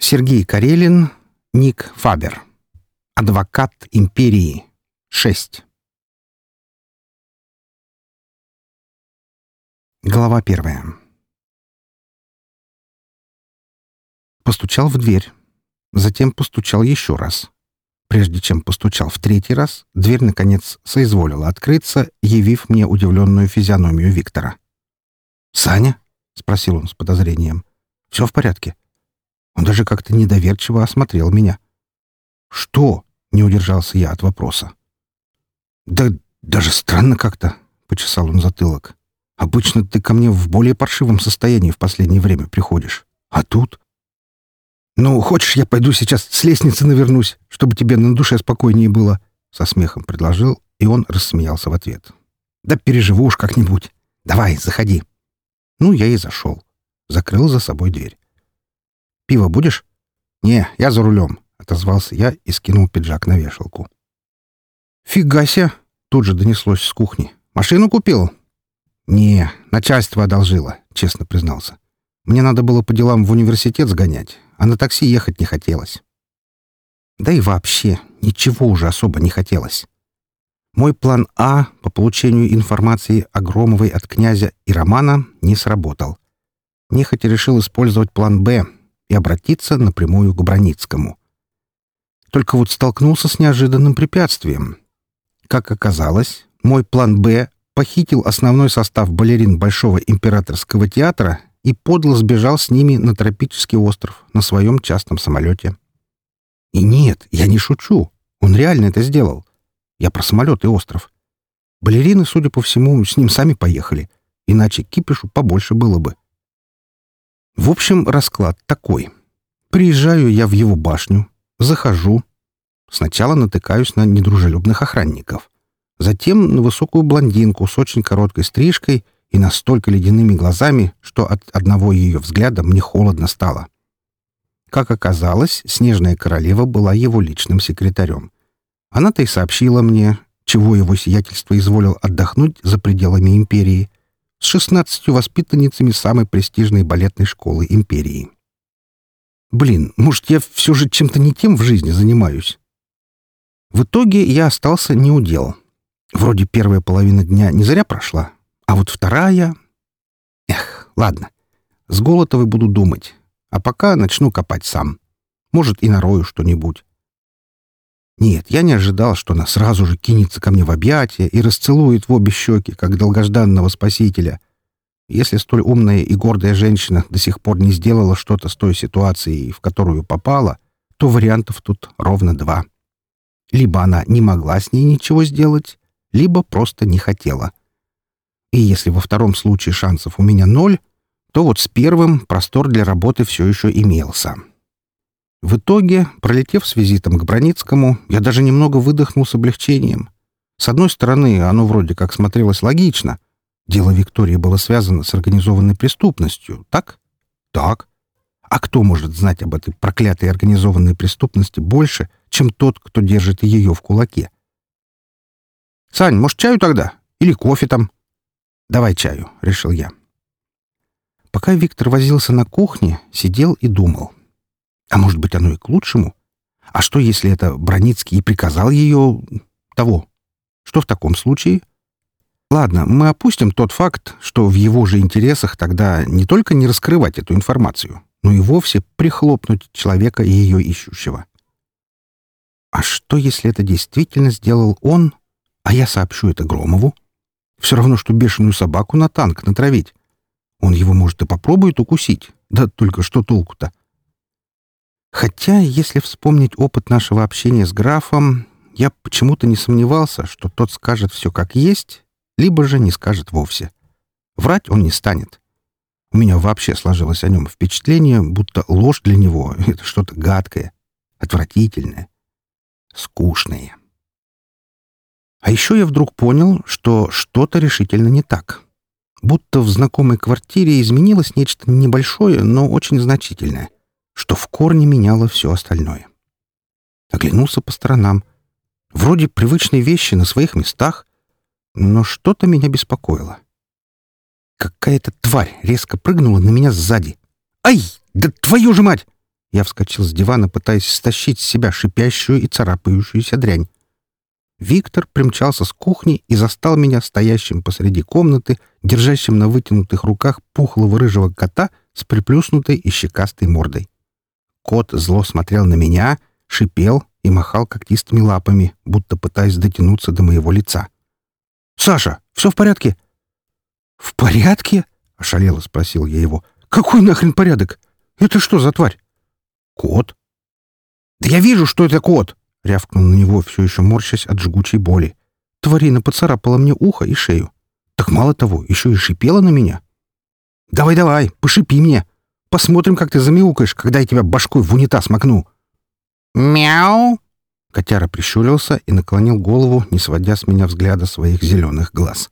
Сергей Карелин, Ник Фабер. Адвокат империи. 6. Глава первая. Постучал в дверь. Затем постучал еще раз. Прежде чем постучал в третий раз, дверь, наконец, соизволила открыться, явив мне удивленную физиономию Виктора. «Саня?» — спросил он с подозрением. «Все в порядке?» Он даже как-то недоверчиво осмотрел меня. «Что?» — не удержался я от вопроса. «Да даже странно как-то», — почесал он затылок. «Обычно ты ко мне в более паршивом состоянии в последнее время приходишь. А тут...» «Ну, хочешь, я пойду сейчас с лестницы навернусь, чтобы тебе на душе спокойнее было?» Со смехом предложил, и он рассмеялся в ответ. «Да переживу уж как-нибудь. Давай, заходи». Ну, я и зашел. Закрыл за собой дверь. Пиво будешь?» «Не, я за рулем», — отозвался я и скинул пиджак на вешалку. «Фига себе!» — тут же донеслось с кухни. «Машину купил?» «Не, начальство одолжило», — честно признался. «Мне надо было по делам в университет сгонять, а на такси ехать не хотелось». Да и вообще, ничего уже особо не хотелось. Мой план А по получению информации о Громовой от князя и Романа не сработал. Нехотя решил использовать план Б и обратиться напрямую к Броницкому. Только вот столкнулся с неожиданным препятствием. Как оказалось, мой план «Б» похитил основной состав балерин Большого императорского театра и подло сбежал с ними на тропический остров на своем частном самолете. И нет, я не шучу. Он реально это сделал. Я про самолет и остров. Балерины, судя по всему, с ним сами поехали. Иначе кипишу побольше было бы. В общем, расклад такой. Приезжаю я в его башню, захожу. Сначала натыкаюсь на недружелюбных охранников. Затем на высокую блондинку с очень короткой стрижкой и настолько ледяными глазами, что от одного ее взгляда мне холодно стало. Как оказалось, Снежная Королева была его личным секретарем. Она-то и сообщила мне, чего его сиятельство изволил отдохнуть за пределами империи — с шестнадцатью воспитанницами самой престижной балетной школы империи. Блин, может, я все же чем-то не тем в жизни занимаюсь? В итоге я остался неудел. Вроде первая половина дня не зря прошла, а вот вторая... Эх, ладно. С Голотовой буду думать, а пока начну копать сам. Может, и нарою что-нибудь. Нет, я не ожидал, что она сразу же кинется ко мне в объятия и расцелует в обе щеки, как долгожданного спасителя. Если столь умная и гордая женщина до сих пор не сделала что-то с той ситуацией, в которую попала, то вариантов тут ровно два. Либо она не могла с ней ничего сделать, либо просто не хотела. И если во втором случае шансов у меня ноль, то вот с первым простор для работы все еще имелся. В итоге, пролетев с визитом к Броницкому, я даже немного выдохнул с облегчением. С одной стороны, оно вроде как смотрелось логично. Дело Виктории было связано с организованной преступностью, так? Так. А кто может знать об этой проклятой организованной преступности больше, чем тот, кто держит ее в кулаке? «Сань, может, чаю тогда? Или кофе там?» «Давай чаю», — решил я. Пока Виктор возился на кухне, сидел и думал. А может быть, оно и к лучшему? А что, если это Броницкий и приказал ее... того? Что в таком случае? Ладно, мы опустим тот факт, что в его же интересах тогда не только не раскрывать эту информацию, но и вовсе прихлопнуть человека и ее ищущего. А что, если это действительно сделал он, а я сообщу это Громову? Все равно, что бешеную собаку на танк натравить. Он его, может, и попробует укусить. Да только что толку-то? Хотя, если вспомнить опыт нашего общения с графом, я почему-то не сомневался, что тот скажет все как есть, либо же не скажет вовсе. Врать он не станет. У меня вообще сложилось о нем впечатление, будто ложь для него — это что-то гадкое, отвратительное, скучное. А еще я вдруг понял, что что-то решительно не так. Будто в знакомой квартире изменилось нечто небольшое, но очень значительное — что в корне меняло все остальное. Оглянулся по сторонам. Вроде привычные вещи на своих местах, но что-то меня беспокоило. Какая-то тварь резко прыгнула на меня сзади. «Ай! Да твою же мать!» Я вскочил с дивана, пытаясь стащить с себя шипящую и царапающуюся дрянь. Виктор примчался с кухни и застал меня стоящим посреди комнаты, держащим на вытянутых руках пухлого рыжего кота с приплюснутой и щекастой мордой. Кот зло смотрел на меня, шипел и махал когтистыми лапами, будто пытаясь дотянуться до моего лица. «Саша, все в порядке?» «В порядке?» — ошалело спросил я его. «Какой нахрен порядок? Это что за тварь?» «Кот». «Да я вижу, что это кот!» — рявкнул на него, все еще морщась от жгучей боли. Тварина поцарапала мне ухо и шею. Так мало того, еще и шипела на меня. «Давай-давай, пошипи мне. Посмотрим, как ты замяукаешь, когда я тебя башкой в унитаз макну». «Мяу!» Котяра прищурился и наклонил голову, не сводя с меня взгляда своих зеленых глаз.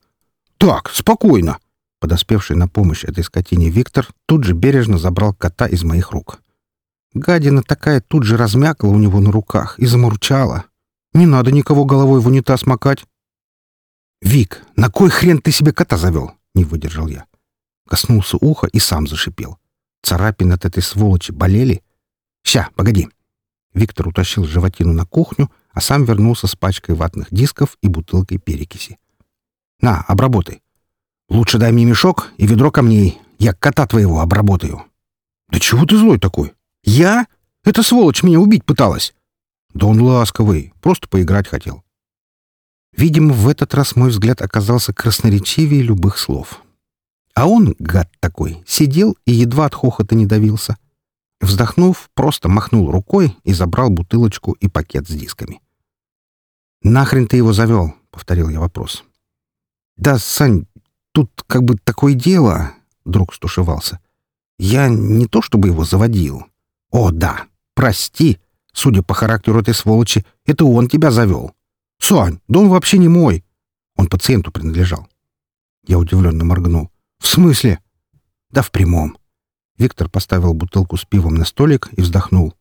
«Так, спокойно!» Подоспевший на помощь этой скотине Виктор тут же бережно забрал кота из моих рук. Гадина такая тут же размякла у него на руках и замурчала. «Не надо никого головой в унитаз макать!» «Вик, на кой хрен ты себе кота завел?» — не выдержал я. Коснулся уха и сам зашипел. Царапины от этой сволочи болели. «Ща, погоди!» Виктор утащил животину на кухню, а сам вернулся с пачкой ватных дисков и бутылкой перекиси. «На, обработай. Лучше дай мне мешок и ведро камней. Я кота твоего обработаю». «Да чего ты злой такой? Я? Эта сволочь меня убить пыталась». «Да он ласковый, просто поиграть хотел». Видимо, в этот раз мой взгляд оказался красноречивее любых слов. А он, гад такой, сидел и едва от хохота не давился. Вздохнув, просто махнул рукой и забрал бутылочку и пакет с дисками. «Нахрен ты его завел?» — повторил я вопрос. «Да, Сань, тут как бы такое дело...» — друг стушевался. «Я не то чтобы его заводил. О, да, прости. Судя по характеру этой сволочи, это он тебя завел. Сань, да он вообще не мой. Он пациенту принадлежал». Я удивленно моргнул. «В смысле?» «Да в прямом. Виктор поставил бутылку с пивом на столик и вздохнул.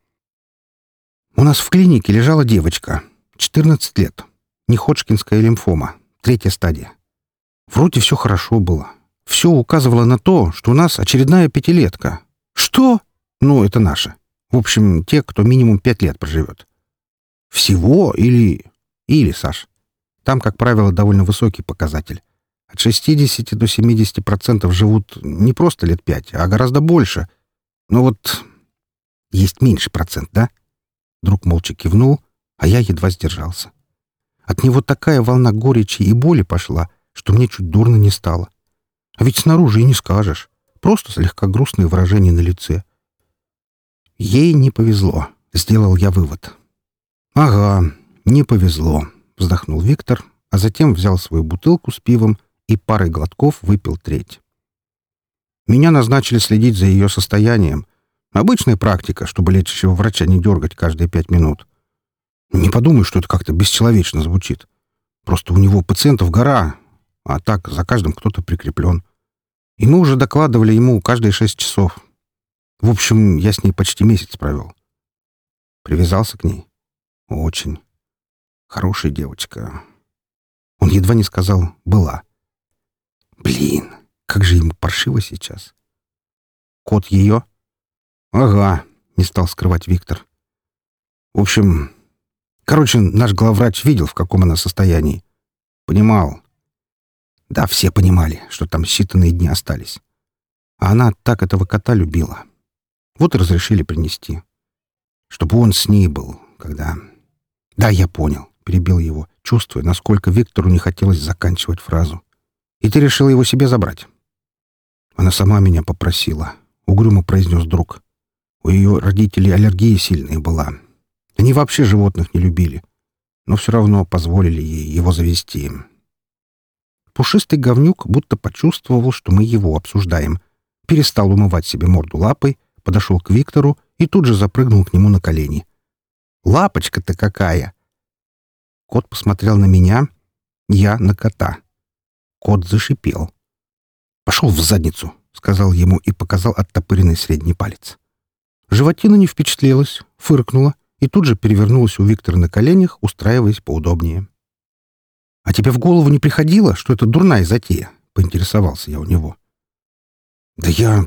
«У нас в клинике лежала девочка. 14 лет. Неходжкинская лимфома. Третья стадия. Вроде все хорошо было. Все указывало на то, что у нас очередная пятилетка. Что? Ну, это наша. В общем, те, кто минимум пять лет проживет. Всего или... Или, Саш. Там, как правило, довольно высокий показатель. От 60 до 70 процентов живут не просто лет пять, а гораздо больше. Но вот есть меньший процент, да? Друг молча кивнул, а я едва сдержался. От него такая волна горечи и боли пошла, что мне чуть дурно не стало. А ведь снаружи и не скажешь. Просто слегка грустное выражение на лице. Ей не повезло, сделал я вывод. Ага, не повезло, вздохнул Виктор, а затем взял свою бутылку с пивом и парой глотков выпил треть. Меня назначили следить за ее состоянием. Обычная практика, чтобы лечащего врача не дергать каждые пять минут. Не подумай, что это как-то бесчеловечно звучит. Просто у него пациентов гора, а так за каждым кто-то прикреплен. И мы уже докладывали ему каждые шесть часов. В общем, я с ней почти месяц провел. Привязался к ней. Очень. Хорошая девочка. Он едва не сказал «была». Блин, как же ему паршиво сейчас. Кот ее? Ага, не стал скрывать Виктор. В общем, короче, наш главврач видел, в каком она состоянии. Понимал. Да, все понимали, что там считанные дни остались. А она так этого кота любила. Вот и разрешили принести. Чтобы он с ней был, когда... Да, я понял, перебил его, чувствуя, насколько Виктору не хотелось заканчивать фразу. И ты решил его себе забрать?» «Она сама меня попросила», — угрюмо произнес друг. «У ее родителей аллергия сильная была. Они вообще животных не любили, но все равно позволили ей его завести». Пушистый говнюк будто почувствовал, что мы его обсуждаем. Перестал умывать себе морду лапой, подошел к Виктору и тут же запрыгнул к нему на колени. «Лапочка-то какая!» Кот посмотрел на меня, я на кота. Кот зашипел. «Пошел в задницу», — сказал ему и показал оттопыренный средний палец. Животина не впечатлилась, фыркнула и тут же перевернулась у Виктора на коленях, устраиваясь поудобнее. «А тебе в голову не приходило, что это дурная затея?» — поинтересовался я у него. «Да я...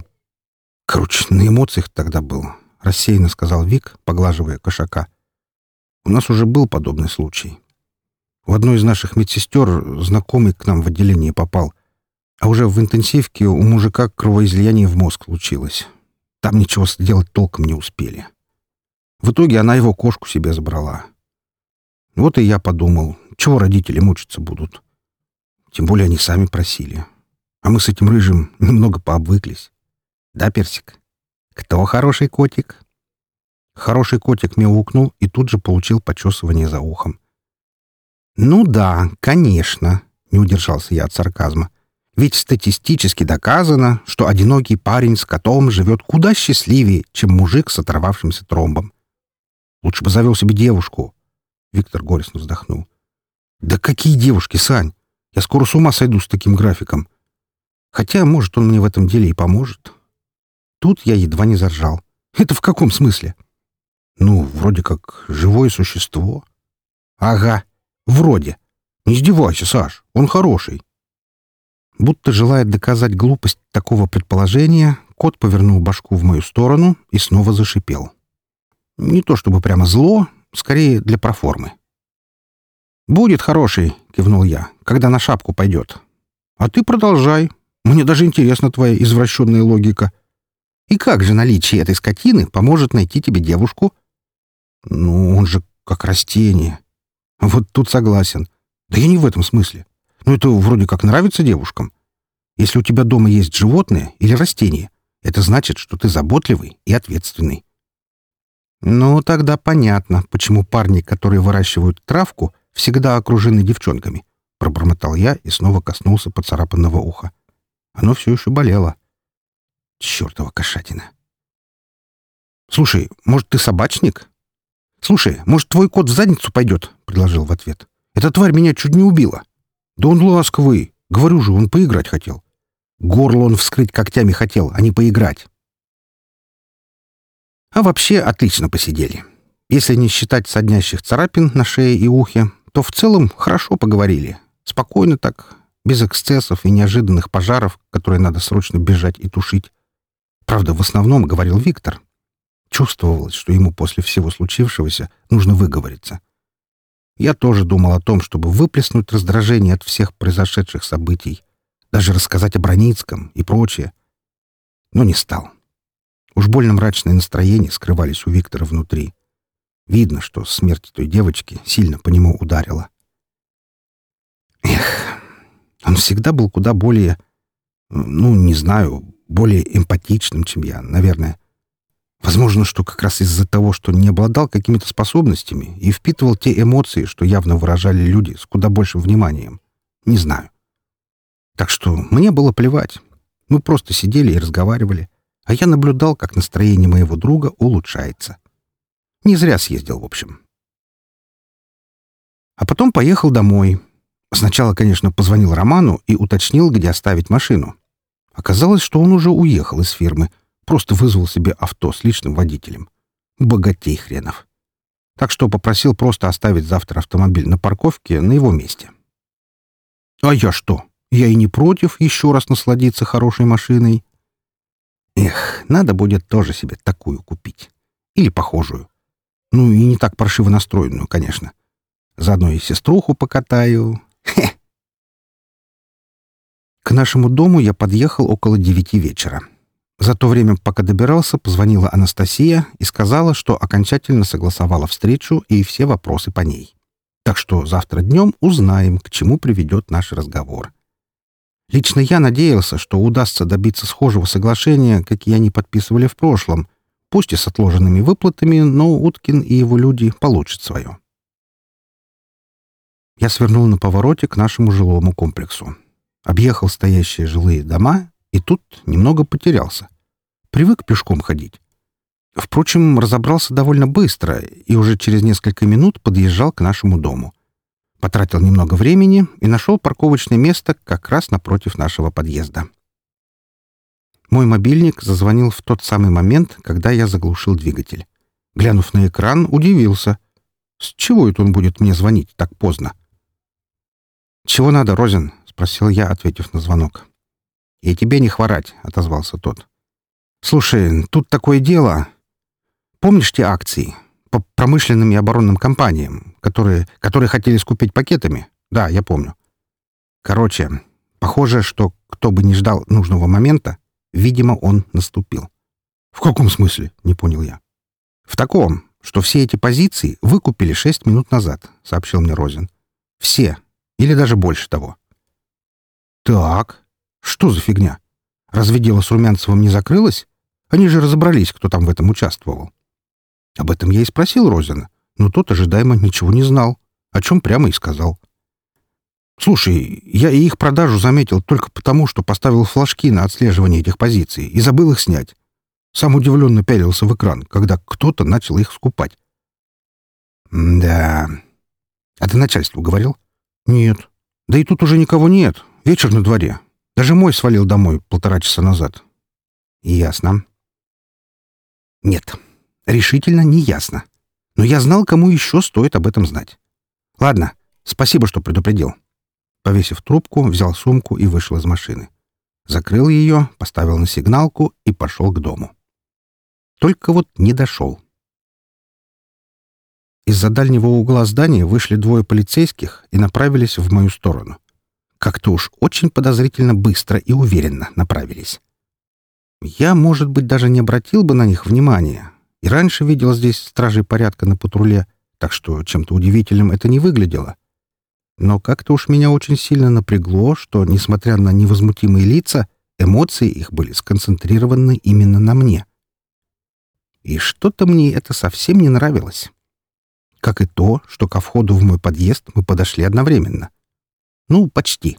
Короче, на эмоциях тогда был», — рассеянно сказал Вик, поглаживая кошака. «У нас уже был подобный случай. У одной из наших медсестер знакомый к нам в отделение попал, а уже в интенсивке у мужика кровоизлияние в мозг случилось. Там ничего сделать толком не успели. В итоге она его кошку себе забрала. Вот и я подумал, чего родители мучиться будут. Тем более они сами просили. А мы с этим рыжим немного пообвыклись. Да, Персик? Кто хороший котик? Хороший котик мяукнул и тут же получил почесывание за ухом. «Ну да, конечно», — не удержался я от сарказма. «Ведь статистически доказано, что одинокий парень с котом живет куда счастливее, чем мужик с оторвавшимся тромбом. Лучше бы завел себе девушку». Виктор горестно вздохнул. «Да какие девушки, Сань? Я скоро с ума сойду с таким графиком. Хотя, может, он мне в этом деле и поможет». Тут я едва не заржал. «Это в каком смысле?» «Ну, вроде как живое существо». «Ага, вроде. Не издевайся, Саш, он хороший». Будто желая доказать глупость такого предположения, кот повернул башку в мою сторону и снова зашипел. Не то чтобы прямо зло, скорее для проформы. «Будет хороший», — кивнул я, — «когда на шапку пойдет». «А ты продолжай. Мне даже интересна твоя извращенная логика. И как же наличие этой скотины поможет найти тебе девушку? Ну, он же как растение. Вот тут согласен. Да я не в этом смысле. Ну, это вроде как нравится девушкам. Если у тебя дома есть животное или растение, это значит, что ты заботливый и ответственный. Ну, тогда понятно, почему парни, которые выращивают травку, всегда окружены девчонками. Пробормотал я и снова коснулся поцарапанного уха. Оно все еще болело. Чертова кошатина. «Слушай, может, ты собачник?» «Слушай, может, твой кот в задницу пойдет?» — предложил в ответ. «Эта тварь меня чуть не убила». «Да он ласковый. Говорю же, он поиграть хотел. Горло он вскрыть когтями хотел, а не поиграть». А вообще отлично посидели. Если не считать соднящих царапин на шее и ухе, то в целом хорошо поговорили. Спокойно так, без эксцессов и неожиданных пожаров, которые надо срочно бежать и тушить. Правда, в основном говорил Виктор. Чувствовалось, что ему после всего случившегося нужно выговориться. Я тоже думал о том, чтобы выплеснуть раздражение от всех произошедших событий, даже рассказать о Броницком и прочее. Но не стал. Уж больно мрачные настроения скрывались у Виктора внутри. Видно, что смерть той девочки сильно по нему ударила. Эх, он всегда был куда более, ну, не знаю, более эмпатичным, чем я, наверное. Возможно, что как раз из-за того, что не обладал какими-то способностями и впитывал те эмоции, что явно выражали люди с куда большим вниманием. Не знаю. Так что мне было плевать. Мы просто сидели и разговаривали, а я наблюдал, как настроение моего друга улучшается. Не зря съездил, в общем. А потом поехал домой. Сначала, конечно, позвонил Роману и уточнил, где оставить машину. Оказалось, что он уже уехал из фирмы, просто вызвал себе авто с личным водителем. Богатей хренов. Так что попросил просто оставить завтра автомобиль на парковке на его месте. А я что? Я и не против еще раз насладиться хорошей машиной. Эх, надо будет тоже себе такую купить. Или похожую. Ну и не так паршиво настроенную, конечно. Заодно и сеструху покатаю. Хе! К нашему дому я подъехал около девяти вечера. За то время, пока добирался, позвонила Анастасия и сказала, что окончательно согласовала встречу и все вопросы по ней. Так что завтра днем узнаем, к чему приведет наш разговор. Лично я надеялся, что удастся добиться схожего соглашения, какие они подписывали в прошлом, пусть и с отложенными выплатами, но Уткин и его люди получат свое. Я свернул на повороте к нашему жилому комплексу объехал стоящие жилые дома и тут немного потерялся. Привык пешком ходить. Впрочем, разобрался довольно быстро и уже через несколько минут подъезжал к нашему дому. Потратил немного времени и нашел парковочное место как раз напротив нашего подъезда. Мой мобильник зазвонил в тот самый момент, когда я заглушил двигатель. Глянув на экран, удивился. С чего это он будет мне звонить так поздно? «Чего надо, Розин?» спросил я, ответив на звонок. «И тебе не хворать», — отозвался тот. «Слушай, тут такое дело. Помнишь те акции? По промышленным и оборонным компаниям, которые, которые хотели скупить пакетами? Да, я помню. Короче, похоже, что кто бы не ждал нужного момента, видимо, он наступил. «В каком смысле?» — не понял я. «В таком, что все эти позиции выкупили шесть минут назад», — сообщил мне Розин. «Все. Или даже больше того». «Так, что за фигня? Разве дело с Румянцевым не закрылось? Они же разобрались, кто там в этом участвовал». Об этом я и спросил Розина, но тот ожидаемо ничего не знал, о чем прямо и сказал. «Слушай, я и их продажу заметил только потому, что поставил флажки на отслеживание этих позиций и забыл их снять. Сам удивленно пялился в экран, когда кто-то начал их скупать. «Да. А ты начальству говорил?» «Нет. Да и тут уже никого нет. Вечер на дворе. Даже мой свалил домой полтора часа назад». «Ясно». «Нет. Решительно не ясно. Но я знал, кому еще стоит об этом знать. Ладно, спасибо, что предупредил». Повесив трубку, взял сумку и вышел из машины. Закрыл ее, поставил на сигналку и пошел к дому. Только вот не дошел. Из-за дальнего угла здания вышли двое полицейских и направились в мою сторону. Как-то уж очень подозрительно быстро и уверенно направились. Я, может быть, даже не обратил бы на них внимания. И раньше видел здесь стражей порядка на патруле, так что чем-то удивительным это не выглядело. Но как-то уж меня очень сильно напрягло, что, несмотря на невозмутимые лица, эмоции их были сконцентрированы именно на мне. И что-то мне это совсем не нравилось. Как и то, что ко входу в мой подъезд мы подошли одновременно. Ну, почти.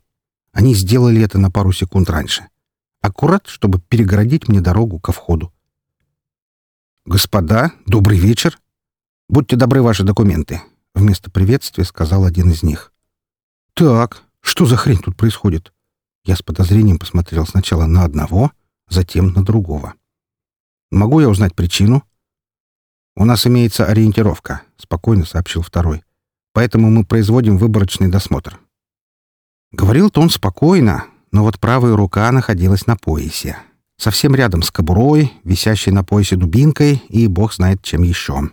Они сделали это на пару секунд раньше. Аккурат, чтобы перегородить мне дорогу ко входу. «Господа, добрый вечер. Будьте добры, ваши документы», — вместо приветствия сказал один из них. «Так, что за хрень тут происходит?» Я с подозрением посмотрел сначала на одного, затем на другого. Могу я узнать причину? У нас имеется ориентировка, спокойно сообщил второй. Поэтому мы производим выборочный досмотр. Говорил-то он спокойно, но вот правая рука находилась на поясе. Совсем рядом с кобурой, висящей на поясе дубинкой, и бог знает чем еще.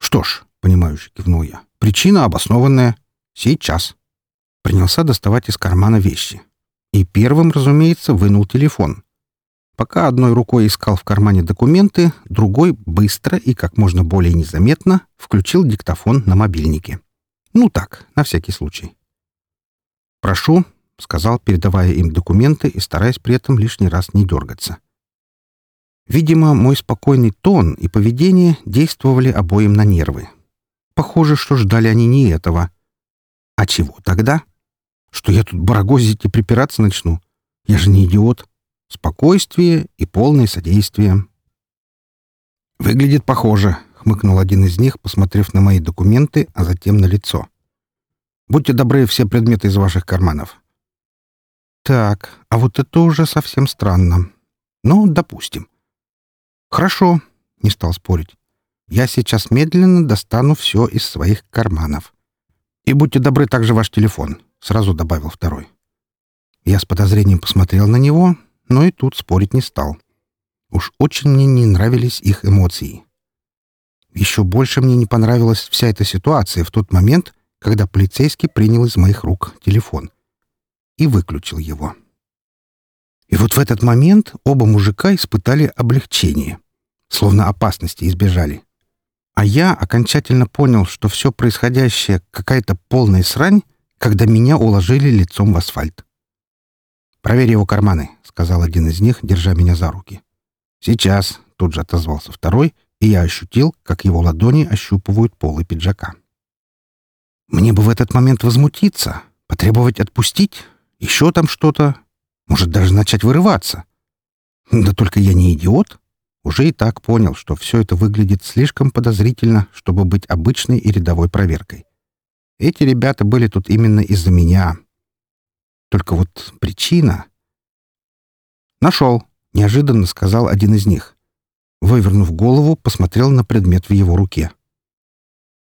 «Что ж», — понимающе кивнул я, — «причина обоснованная. Сейчас». Принялся доставать из кармана вещи. И первым, разумеется, вынул телефон. Пока одной рукой искал в кармане документы, другой быстро и как можно более незаметно включил диктофон на мобильнике. Ну так, на всякий случай. «Прошу», — сказал, передавая им документы и стараясь при этом лишний раз не дергаться. Видимо, мой спокойный тон и поведение действовали обоим на нервы. Похоже, что ждали они не этого. А чего тогда? Что я тут барагозить и припираться начну? Я же не идиот. Спокойствие и полное содействие. «Выглядит похоже», — хмыкнул один из них, посмотрев на мои документы, а затем на лицо. «Будьте добры, все предметы из ваших карманов». «Так, а вот это уже совсем странно. Ну, допустим». «Хорошо», — не стал спорить. «Я сейчас медленно достану все из своих карманов. И будьте добры также ваш телефон», — сразу добавил второй. Я с подозрением посмотрел на него, но и тут спорить не стал. Уж очень мне не нравились их эмоции. Еще больше мне не понравилась вся эта ситуация в тот момент, когда полицейский принял из моих рук телефон и выключил его. И вот в этот момент оба мужика испытали облегчение, словно опасности избежали. А я окончательно понял, что все происходящее — какая-то полная срань, когда меня уложили лицом в асфальт. «Проверь его карманы», — сказал один из них, держа меня за руки. «Сейчас», — тут же отозвался второй, и я ощутил, как его ладони ощупывают полы пиджака. Мне бы в этот момент возмутиться, потребовать отпустить, еще там что-то, может, даже начать вырываться. Да только я не идиот. Уже и так понял, что все это выглядит слишком подозрительно, чтобы быть обычной и рядовой проверкой. Эти ребята были тут именно из-за меня, только вот причина... «Нашел», — неожиданно сказал один из них. Вывернув голову, посмотрел на предмет в его руке.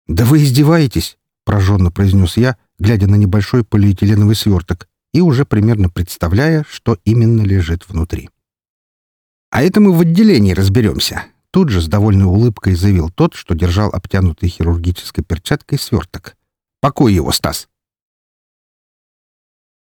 «Да вы издеваетесь!» — прожженно произнес я, глядя на небольшой полиэтиленовый сверток и уже примерно представляя, что именно лежит внутри. «А это мы в отделении разберемся», Тут же с довольной улыбкой заявил тот, что держал обтянутый хирургической перчаткой сверток. «Пакуй его, Стас!»